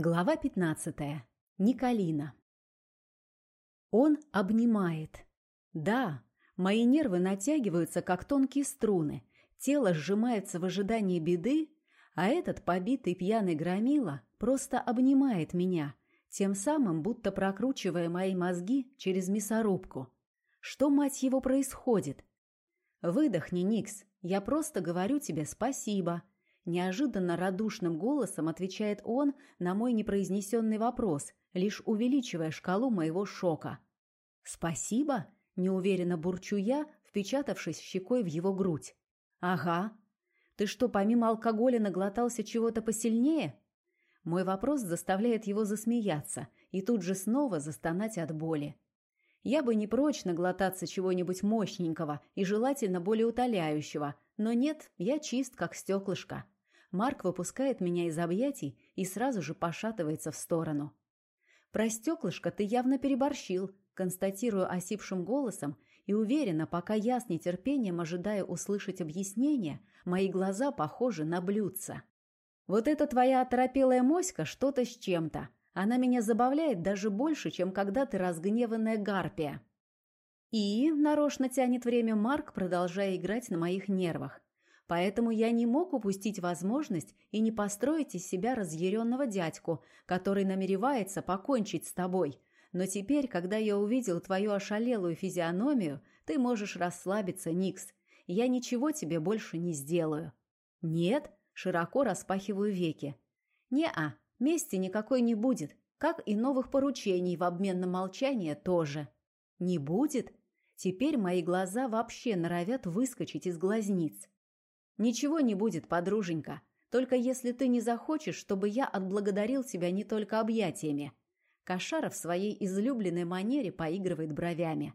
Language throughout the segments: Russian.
Глава 15. Николина. Он обнимает. Да, мои нервы натягиваются, как тонкие струны. Тело сжимается в ожидании беды, а этот побитый пьяный громила просто обнимает меня, тем самым будто прокручивая мои мозги через мясорубку. Что, мать его, происходит? Выдохни, Никс, я просто говорю тебе спасибо. Неожиданно радушным голосом отвечает он на мой непроизнесенный вопрос, лишь увеличивая шкалу моего шока. «Спасибо?» – неуверенно бурчу я, впечатавшись щекой в его грудь. «Ага. Ты что, помимо алкоголя наглотался чего-то посильнее?» Мой вопрос заставляет его засмеяться и тут же снова застонать от боли. Я бы не прочь наглотаться чего-нибудь мощненького и желательно более утоляющего, но нет, я чист, как стеклышко. Марк выпускает меня из объятий и сразу же пошатывается в сторону. «Про стеклышко ты явно переборщил», констатирую осипшим голосом и уверена, пока я с нетерпением ожидаю услышать объяснение, мои глаза похожи на блюдца. «Вот эта твоя оторопелая моська что-то с чем-то. Она меня забавляет даже больше, чем когда ты разгневанная гарпия». И нарочно тянет время Марк, продолжая играть на моих нервах. Поэтому я не мог упустить возможность и не построить из себя разъяренного дядьку, который намеревается покончить с тобой. Но теперь, когда я увидел твою ошалелую физиономию, ты можешь расслабиться, Никс. Я ничего тебе больше не сделаю. Нет, широко распахиваю веки. Не-а, мести никакой не будет, как и новых поручений в обмен на молчание тоже. Не будет? Теперь мои глаза вообще норовят выскочить из глазниц. «Ничего не будет, подруженька, только если ты не захочешь, чтобы я отблагодарил тебя не только объятиями». Кошара в своей излюбленной манере поигрывает бровями.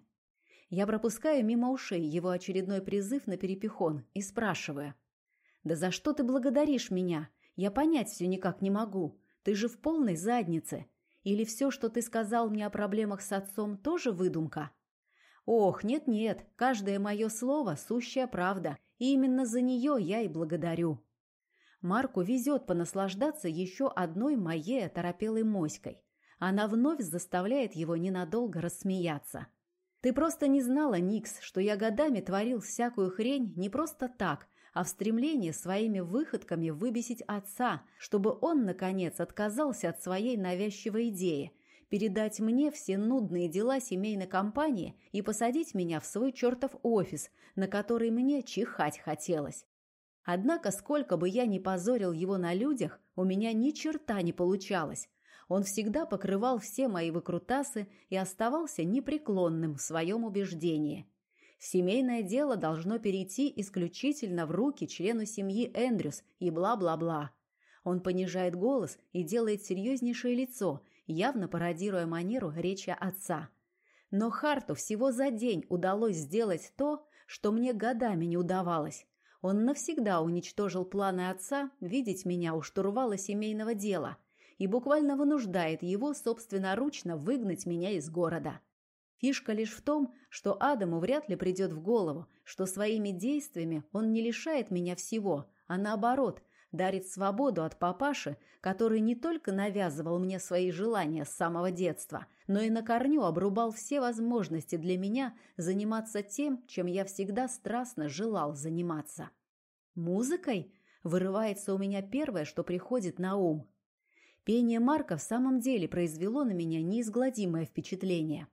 Я пропускаю мимо ушей его очередной призыв на перепихон и спрашиваю. «Да за что ты благодаришь меня? Я понять все никак не могу. Ты же в полной заднице. Или все, что ты сказал мне о проблемах с отцом, тоже выдумка?» «Ох, нет-нет, каждое мое слово – сущая правда, и именно за нее я и благодарю. Марку везет понаслаждаться еще одной моей оторопелой моськой. Она вновь заставляет его ненадолго рассмеяться. Ты просто не знала, Никс, что я годами творил всякую хрень не просто так, а в стремлении своими выходками выбесить отца, чтобы он, наконец, отказался от своей навязчивой идеи – передать мне все нудные дела семейной компании и посадить меня в свой чертов офис, на который мне чихать хотелось. Однако, сколько бы я ни позорил его на людях, у меня ни черта не получалось. Он всегда покрывал все мои выкрутасы и оставался непреклонным в своем убеждении. Семейное дело должно перейти исключительно в руки члену семьи Эндрюс и бла-бла-бла. Он понижает голос и делает серьезнейшее лицо, явно пародируя манеру речи отца. Но Харту всего за день удалось сделать то, что мне годами не удавалось. Он навсегда уничтожил планы отца видеть меня у штурвала семейного дела и буквально вынуждает его собственноручно выгнать меня из города. Фишка лишь в том, что Адаму вряд ли придет в голову, что своими действиями он не лишает меня всего, а наоборот – дарит свободу от папаши, который не только навязывал мне свои желания с самого детства, но и на корню обрубал все возможности для меня заниматься тем, чем я всегда страстно желал заниматься. Музыкой вырывается у меня первое, что приходит на ум. Пение Марка в самом деле произвело на меня неизгладимое впечатление.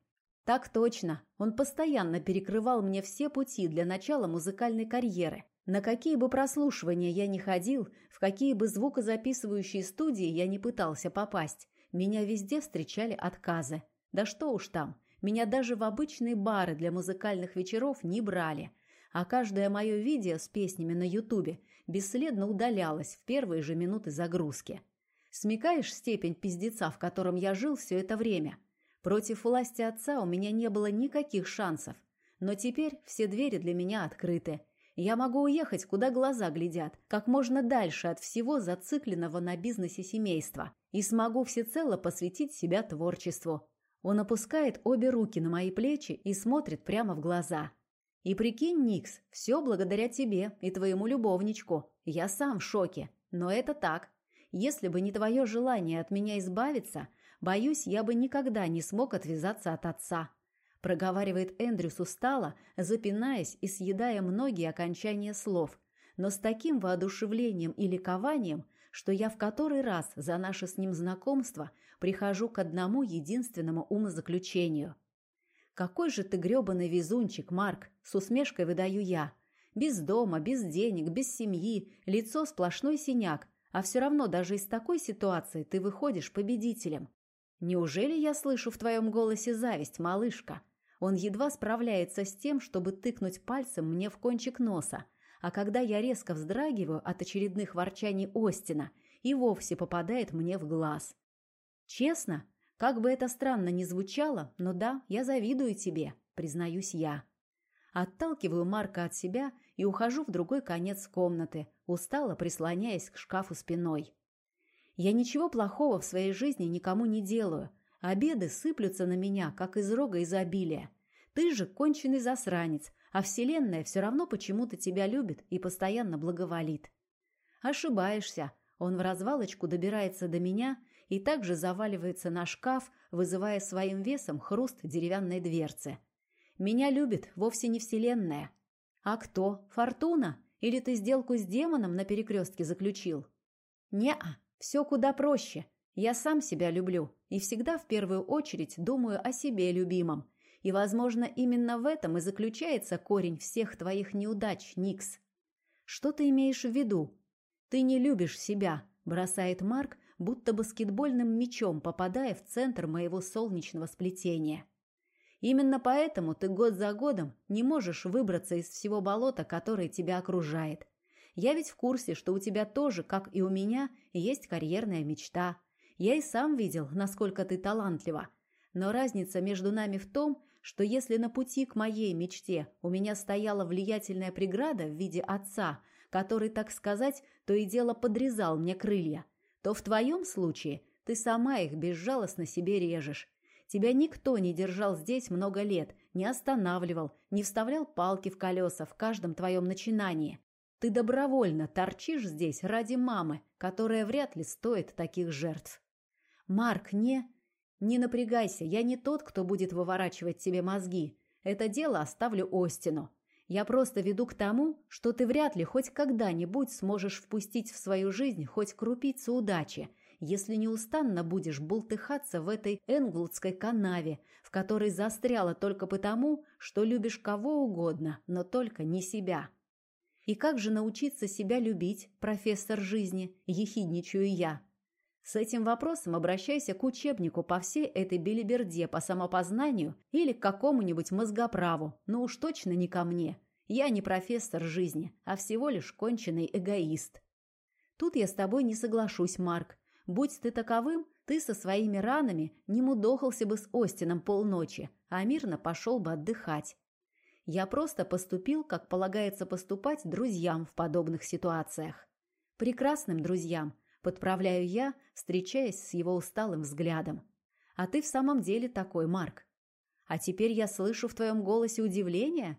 Так точно, он постоянно перекрывал мне все пути для начала музыкальной карьеры, на какие бы прослушивания я ни ходил, в какие бы звукозаписывающие студии я не пытался попасть, меня везде встречали отказы. Да что уж там, меня даже в обычные бары для музыкальных вечеров не брали, а каждое мое видео с песнями на ютубе бесследно удалялось в первые же минуты загрузки. Смекаешь степень пиздеца, в котором я жил все это время? Против власти отца у меня не было никаких шансов, но теперь все двери для меня открыты – я могу уехать, куда глаза глядят, как можно дальше от всего зацикленного на бизнесе семейства, и смогу всецело посвятить себя творчеству. Он опускает обе руки на мои плечи и смотрит прямо в глаза. И прикинь, Никс, все благодаря тебе и твоему любовничку. Я сам в шоке, но это так. Если бы не твое желание от меня избавиться, боюсь, я бы никогда не смог отвязаться от отца. Проговаривает Эндрюс устало, запинаясь и съедая многие окончания слов, но с таким воодушевлением и ликованием, что я в который раз за наше с ним знакомство прихожу к одному единственному умозаключению. «Какой же ты грёбаный везунчик, Марк!» – с усмешкой выдаю я. «Без дома, без денег, без семьи, лицо сплошной синяк, а все равно даже из такой ситуации ты выходишь победителем. Неужели я слышу в твоем голосе зависть, малышка?» Он едва справляется с тем, чтобы тыкнуть пальцем мне в кончик носа, а когда я резко вздрагиваю от очередных ворчаний Остина, и вовсе попадает мне в глаз. Честно, как бы это странно ни звучало, но да, я завидую тебе, признаюсь я. Отталкиваю Марка от себя и ухожу в другой конец комнаты, устало прислоняясь к шкафу спиной. Я ничего плохого в своей жизни никому не делаю. Обеды сыплются на меня, как из рога изобилия. Ты же конченый засранец, а Вселенная все равно почему-то тебя любит и постоянно благоволит. Ошибаешься. Он в развалочку добирается до меня и также заваливается на шкаф, вызывая своим весом хруст деревянной дверцы. Меня любит вовсе не Вселенная. А кто? Фортуна? Или ты сделку с демоном на перекрестке заключил? Не-а, все куда проще. Я сам себя люблю и всегда в первую очередь думаю о себе любимом и, возможно, именно в этом и заключается корень всех твоих неудач, Никс. Что ты имеешь в виду? Ты не любишь себя, бросает Марк, будто баскетбольным мячом попадая в центр моего солнечного сплетения. Именно поэтому ты год за годом не можешь выбраться из всего болота, которое тебя окружает. Я ведь в курсе, что у тебя тоже, как и у меня, есть карьерная мечта. Я и сам видел, насколько ты талантлива. Но разница между нами в том, что если на пути к моей мечте у меня стояла влиятельная преграда в виде отца, который, так сказать, то и дело подрезал мне крылья, то в твоем случае ты сама их безжалостно себе режешь. Тебя никто не держал здесь много лет, не останавливал, не вставлял палки в колеса в каждом твоем начинании. Ты добровольно торчишь здесь ради мамы, которая вряд ли стоит таких жертв. Марк, не... «Не напрягайся, я не тот, кто будет выворачивать тебе мозги. Это дело оставлю Остину. Я просто веду к тому, что ты вряд ли хоть когда-нибудь сможешь впустить в свою жизнь хоть крупицу удачи, если неустанно будешь бултыхаться в этой энглудской канаве, в которой застряла только потому, что любишь кого угодно, но только не себя. И как же научиться себя любить, профессор жизни, ехидничаю я?» С этим вопросом обращайся к учебнику по всей этой белиберде по самопознанию или к какому-нибудь мозгоправу, но уж точно не ко мне. Я не профессор жизни, а всего лишь конченый эгоист. Тут я с тобой не соглашусь, Марк. Будь ты таковым, ты со своими ранами не мудохался бы с Остином полночи, а мирно пошел бы отдыхать. Я просто поступил, как полагается поступать друзьям в подобных ситуациях. Прекрасным друзьям, Подправляю я, встречаясь с его усталым взглядом. А ты в самом деле такой, Марк. А теперь я слышу в твоем голосе удивление.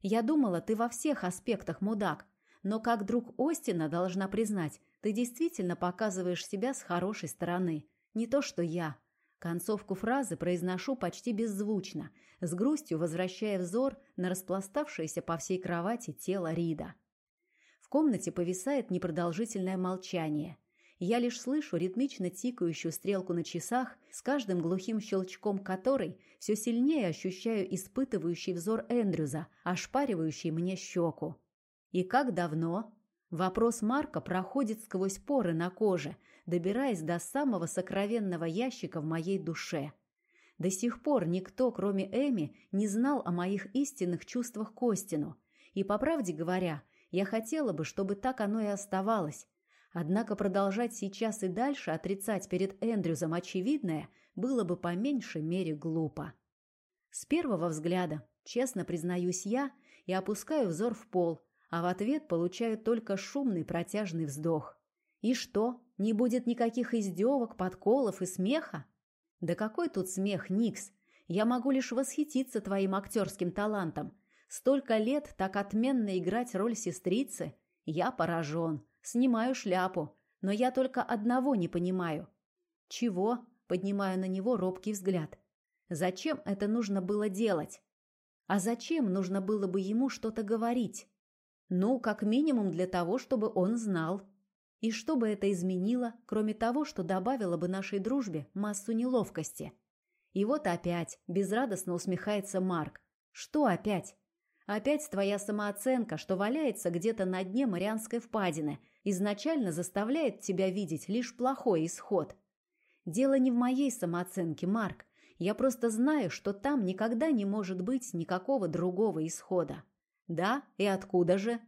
Я думала, ты во всех аспектах мудак, но как друг Остина должна признать, ты действительно показываешь себя с хорошей стороны. Не то, что я. Концовку фразы произношу почти беззвучно, с грустью возвращая взор на распластавшееся по всей кровати тело Рида. В комнате повисает непродолжительное молчание – я лишь слышу ритмично тикающую стрелку на часах, с каждым глухим щелчком которой все сильнее ощущаю испытывающий взор Эндрюза, ошпаривающий мне щеку. И как давно? Вопрос Марка проходит сквозь поры на коже, добираясь до самого сокровенного ящика в моей душе. До сих пор никто, кроме Эми, не знал о моих истинных чувствах к Остину. И, по правде говоря, я хотела бы, чтобы так оно и оставалось, Однако продолжать сейчас и дальше отрицать перед Эндрюзом очевидное было бы по меньшей мере глупо. С первого взгляда, честно признаюсь я, и опускаю взор в пол, а в ответ получаю только шумный протяжный вздох. И что, не будет никаких издевок, подколов и смеха? Да какой тут смех, Никс? Я могу лишь восхититься твоим актерским талантом. Столько лет так отменно играть роль сестрицы. Я поражен. Снимаю шляпу. Но я только одного не понимаю. Чего? Поднимаю на него робкий взгляд. Зачем это нужно было делать? А зачем нужно было бы ему что-то говорить? Ну, как минимум для того, чтобы он знал. И что бы это изменило, кроме того, что добавило бы нашей дружбе массу неловкости? И вот опять безрадостно усмехается Марк. Что опять? Опять твоя самооценка, что валяется где-то на дне Марианской впадины, изначально заставляет тебя видеть лишь плохой исход. Дело не в моей самооценке, Марк. Я просто знаю, что там никогда не может быть никакого другого исхода. Да, и откуда же?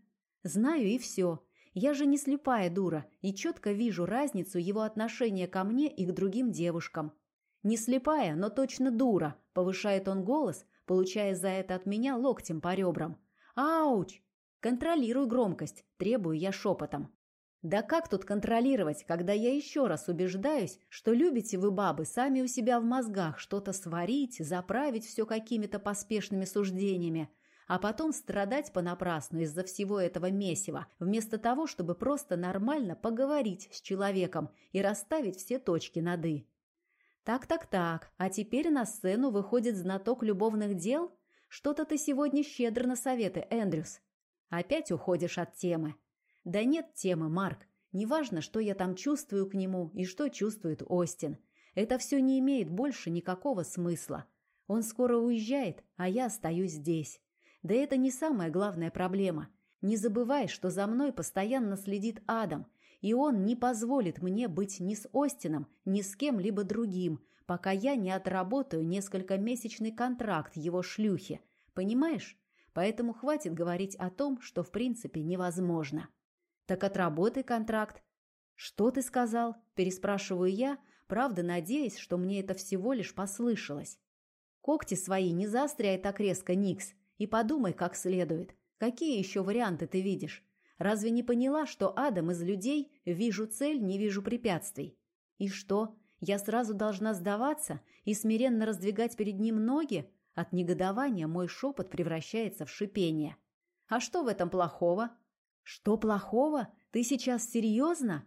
Знаю и все. Я же не слепая дура и четко вижу разницу его отношения ко мне и к другим девушкам. Не слепая, но точно дура, повышает он голос, получая за это от меня локтем по ребрам. Ауч! Контролируй громкость, требую я шепотом. Да как тут контролировать, когда я еще раз убеждаюсь, что любите вы, бабы, сами у себя в мозгах что-то сварить, заправить все какими-то поспешными суждениями, а потом страдать понапрасну из-за всего этого месива, вместо того, чтобы просто нормально поговорить с человеком и расставить все точки над «и». Так-так-так, а теперь на сцену выходит знаток любовных дел? Что-то ты сегодня щедр на советы, Эндрюс. Опять уходишь от темы. Да нет темы, Марк. Неважно, что я там чувствую к нему и что чувствует Остин. Это все не имеет больше никакого смысла. Он скоро уезжает, а я остаюсь здесь. Да это не самая главная проблема. Не забывай, что за мной постоянно следит Адам, и он не позволит мне быть ни с Остином, ни с кем-либо другим, пока я не отработаю несколько-месячный контракт его шлюхи. Понимаешь? Поэтому хватит говорить о том, что в принципе невозможно. Так отработай контракт. Что ты сказал? Переспрашиваю я, правда надеясь, что мне это всего лишь послышалось. Когти свои не заостряй так резко, Никс. И подумай как следует. Какие еще варианты ты видишь? Разве не поняла, что Адам из людей «вижу цель, не вижу препятствий»? И что, я сразу должна сдаваться и смиренно раздвигать перед ним ноги? От негодования мой шепот превращается в шипение. А что в этом плохого? Что плохого? Ты сейчас серьезно?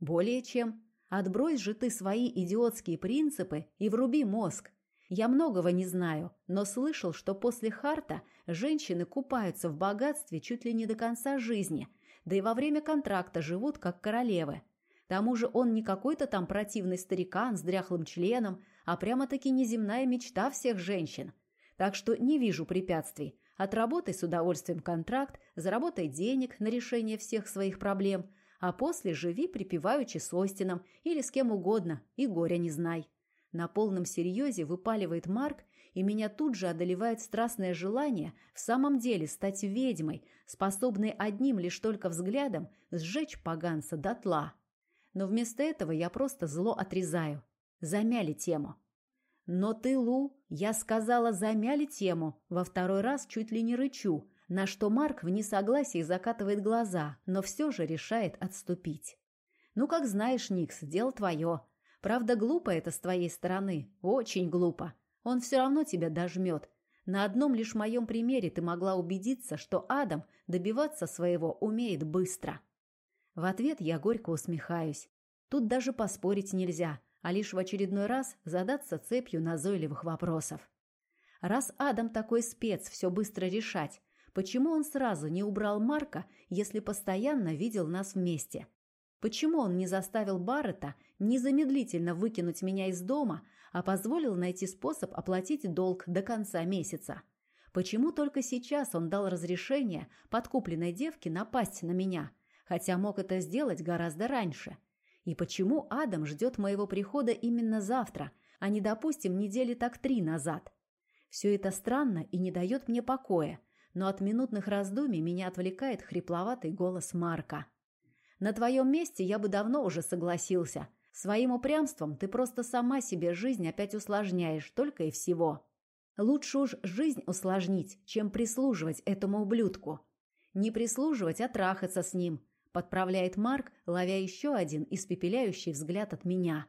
Более чем. Отбрось же ты свои идиотские принципы и вруби мозг. Я многого не знаю, но слышал, что после Харта женщины купаются в богатстве чуть ли не до конца жизни, да и во время контракта живут как королевы. К тому же он не какой-то там противный старикан с дряхлым членом, а прямо-таки неземная мечта всех женщин. Так что не вижу препятствий. Отработай с удовольствием контракт, заработай денег на решение всех своих проблем, а после живи припеваючи с Остином или с кем угодно и горя не знай. На полном серьезе выпаливает Марк, и меня тут же одолевает страстное желание в самом деле стать ведьмой, способной одним лишь только взглядом сжечь поганца дотла. Но вместо этого я просто зло отрезаю. Замяли тему. Но ты, Лу, я сказала, замяли тему. Во второй раз чуть ли не рычу, на что Марк в несогласии закатывает глаза, но все же решает отступить. Ну, как знаешь, Никс, дело твое. Правда, глупо это с твоей стороны. Очень глупо. Он все равно тебя дожмет. На одном лишь моем примере ты могла убедиться, что Адам добиваться своего умеет быстро. В ответ я горько усмехаюсь. Тут даже поспорить нельзя, а лишь в очередной раз задаться цепью назойливых вопросов. Раз Адам такой спец все быстро решать, почему он сразу не убрал Марка, если постоянно видел нас вместе? Почему он не заставил Баррета незамедлительно выкинуть меня из дома, а позволил найти способ оплатить долг до конца месяца? Почему только сейчас он дал разрешение подкупленной девке напасть на меня, хотя мог это сделать гораздо раньше? И почему Адам ждет моего прихода именно завтра, а не, допустим, недели так три назад? Все это странно и не дает мне покоя, но от минутных раздумий меня отвлекает хрипловатый голос Марка. На твоем месте я бы давно уже согласился. Своим упрямством ты просто сама себе жизнь опять усложняешь, только и всего. Лучше уж жизнь усложнить, чем прислуживать этому ублюдку. Не прислуживать, а трахаться с ним, подправляет Марк, ловя еще один испепеляющий взгляд от меня.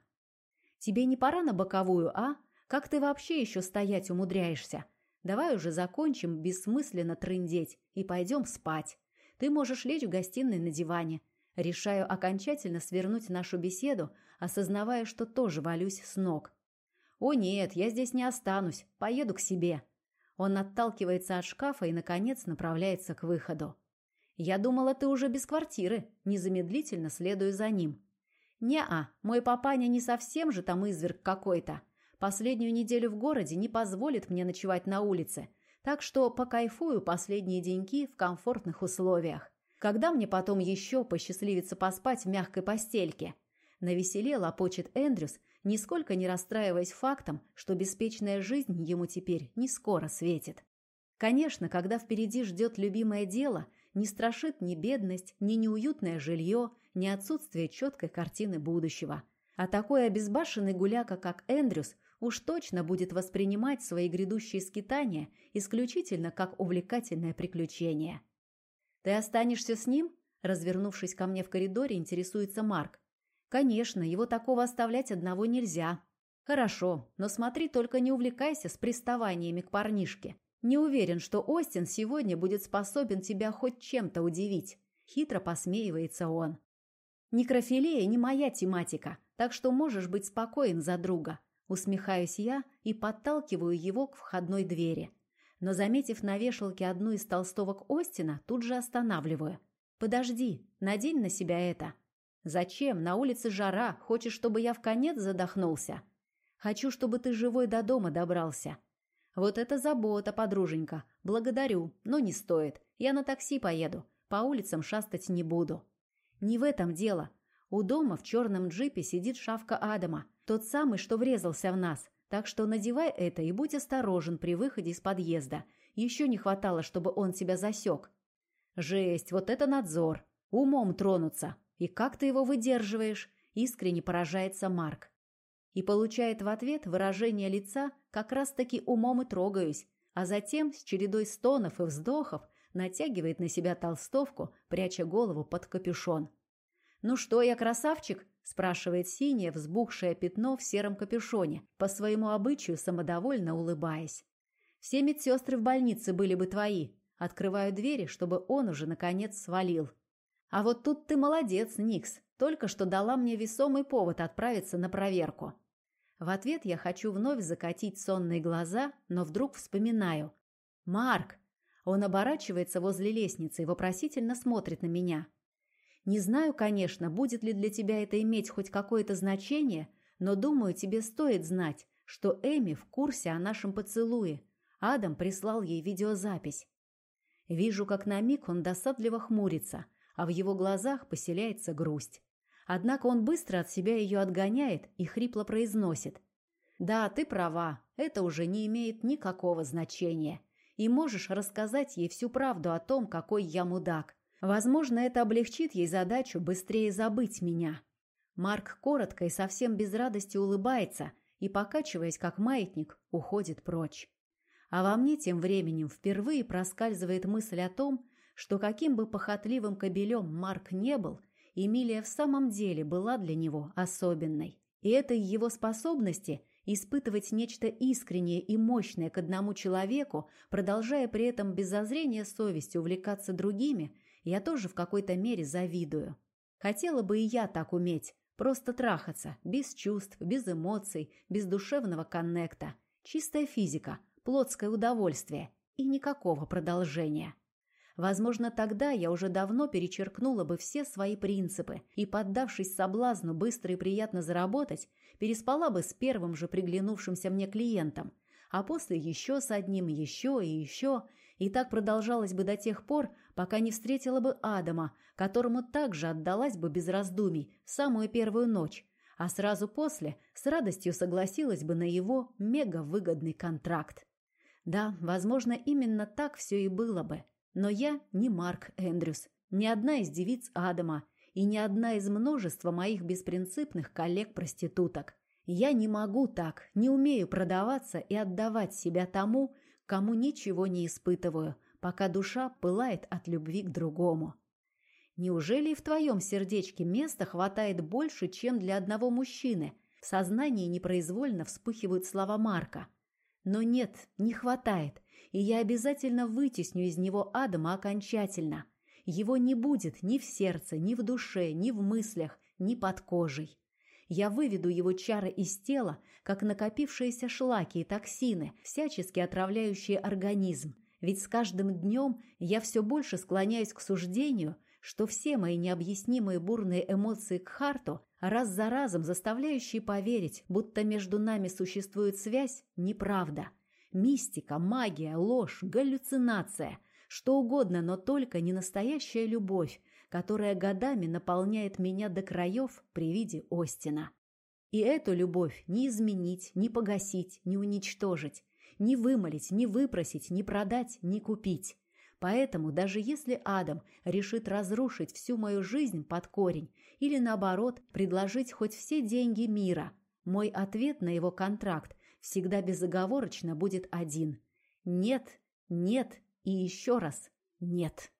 Тебе не пора на боковую, а? Как ты вообще еще стоять умудряешься? Давай уже закончим бессмысленно трындеть и пойдем спать. Ты можешь лечь в гостиной на диване. Решаю окончательно свернуть нашу беседу, осознавая, что тоже валюсь с ног. «О нет, я здесь не останусь, поеду к себе». Он отталкивается от шкафа и, наконец, направляется к выходу. «Я думала, ты уже без квартиры», незамедлительно следую за ним. «Не-а, мой папаня не совсем же там изверг какой-то. Последнюю неделю в городе не позволит мне ночевать на улице, так что покайфую последние деньки в комфортных условиях. Когда мне потом еще посчастливится поспать в мягкой постельке?» На веселе лопочет Эндрюс, нисколько не расстраиваясь фактом, что беспечная жизнь ему теперь не скоро светит. Конечно, когда впереди ждет любимое дело, не страшит ни бедность, ни неуютное жилье, ни отсутствие четкой картины будущего. А такой обезбашенный гуляка, как Эндрюс, уж точно будет воспринимать свои грядущие скитания исключительно как увлекательное приключение. «Ты останешься с ним?» Развернувшись ко мне в коридоре, интересуется Марк. «Конечно, его такого оставлять одного нельзя». «Хорошо, но смотри, только не увлекайся с приставаниями к парнишке. Не уверен, что Остин сегодня будет способен тебя хоть чем-то удивить». Хитро посмеивается он. «Некрофилия не моя тематика, так что можешь быть спокоен за друга». Усмехаюсь я и подталкиваю его к входной двери но, заметив на вешалке одну из толстовок Остина, тут же останавливаю. «Подожди, надень на себя это». «Зачем? На улице жара. Хочешь, чтобы я в конец задохнулся?» «Хочу, чтобы ты живой до дома добрался». «Вот это забота, подруженька. Благодарю, но не стоит. Я на такси поеду. По улицам шастать не буду». «Не в этом дело. У дома в черном джипе сидит шавка Адама. Тот самый, что врезался в нас. Так что надевай это и будь осторожен при выходе из подъезда. Еще не хватало, чтобы он тебя засек. Жесть, вот это надзор. Умом тронуться. И как ты его выдерживаешь? Искренне поражается Марк. И получает в ответ выражение лица как раз-таки умом и трогаюсь, а затем с чередой стонов и вздохов натягивает на себя толстовку, пряча голову под капюшон. «Ну что, я красавчик?» – спрашивает синее взбухшее пятно в сером капюшоне, по своему обычаю самодовольно улыбаясь. «Все медсестры в больнице были бы твои». Открываю двери, чтобы он уже, наконец, свалил. «А вот тут ты молодец, Никс. Только что дала мне весомый повод отправиться на проверку». В ответ я хочу вновь закатить сонные глаза, но вдруг вспоминаю. «Марк!» Он оборачивается возле лестницы и вопросительно смотрит на меня. Не знаю, конечно, будет ли для тебя это иметь хоть какое-то значение, но думаю, тебе стоит знать, что Эми в курсе о нашем поцелуе. Адам прислал ей видеозапись. Вижу, как на миг он досадливо хмурится, а в его глазах поселяется грусть. Однако он быстро от себя ее отгоняет и хрипло произносит. «Да, ты права, это уже не имеет никакого значения. И можешь рассказать ей всю правду о том, какой я мудак. Возможно, это облегчит ей задачу быстрее забыть меня. Марк коротко и совсем без радости улыбается и, покачиваясь как маятник, уходит прочь. А во мне тем временем впервые проскальзывает мысль о том, что каким бы похотливым кобелем Марк не был, Эмилия в самом деле была для него особенной. И этой его способности испытывать нечто искреннее и мощное к одному человеку, продолжая при этом без зазрения совести увлекаться другими, я тоже в какой-то мере завидую. Хотела бы и я так уметь, просто трахаться, без чувств, без эмоций, без душевного коннекта. Чистая физика, плотское удовольствие и никакого продолжения. Возможно, тогда я уже давно перечеркнула бы все свои принципы и, поддавшись соблазну быстро и приятно заработать, переспала бы с первым же приглянувшимся мне клиентом, а после еще с одним, еще и еще, и так продолжалось бы до тех пор, пока не встретила бы Адама, которому также отдалась бы без раздумий в самую первую ночь, а сразу после с радостью согласилась бы на его мегавыгодный контракт. Да, возможно, именно так все и было бы. Но я не Марк Эндрюс, ни одна из девиц Адама и ни одна из множества моих беспринципных коллег-проституток. Я не могу так, не умею продаваться и отдавать себя тому, кому ничего не испытываю, пока душа пылает от любви к другому. Неужели в твоем сердечке места хватает больше, чем для одного мужчины? В сознании непроизвольно вспыхивают слова Марка. Но нет, не хватает, и я обязательно вытесню из него Адама окончательно. Его не будет ни в сердце, ни в душе, ни в мыслях, ни под кожей. Я выведу его чары из тела, как накопившиеся шлаки и токсины, всячески отравляющие организм. Ведь с каждым днем я все больше склоняюсь к суждению, что все мои необъяснимые бурные эмоции к Харту, раз за разом заставляющие поверить, будто между нами существует связь, неправда. Мистика, магия, ложь, галлюцинация – что угодно, но только не настоящая любовь, которая годами наполняет меня до краев при виде Остина. И эту любовь не изменить, не погасить, не уничтожить, не вымолить, не выпросить, не продать, не купить. Поэтому даже если Адам решит разрушить всю мою жизнь под корень или, наоборот, предложить хоть все деньги мира, мой ответ на его контракт всегда безоговорочно будет один. Нет, нет и еще раз нет.